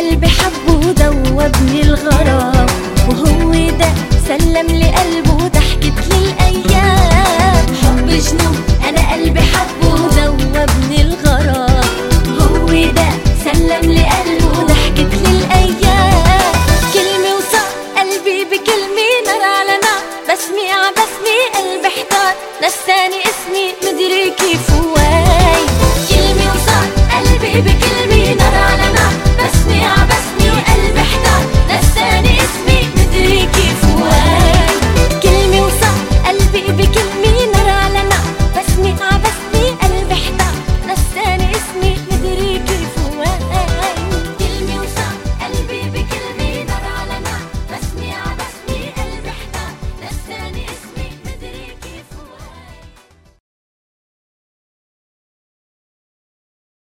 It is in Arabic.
قلبي حبه ودوبني الغرام وهو ده سلم لقلبه.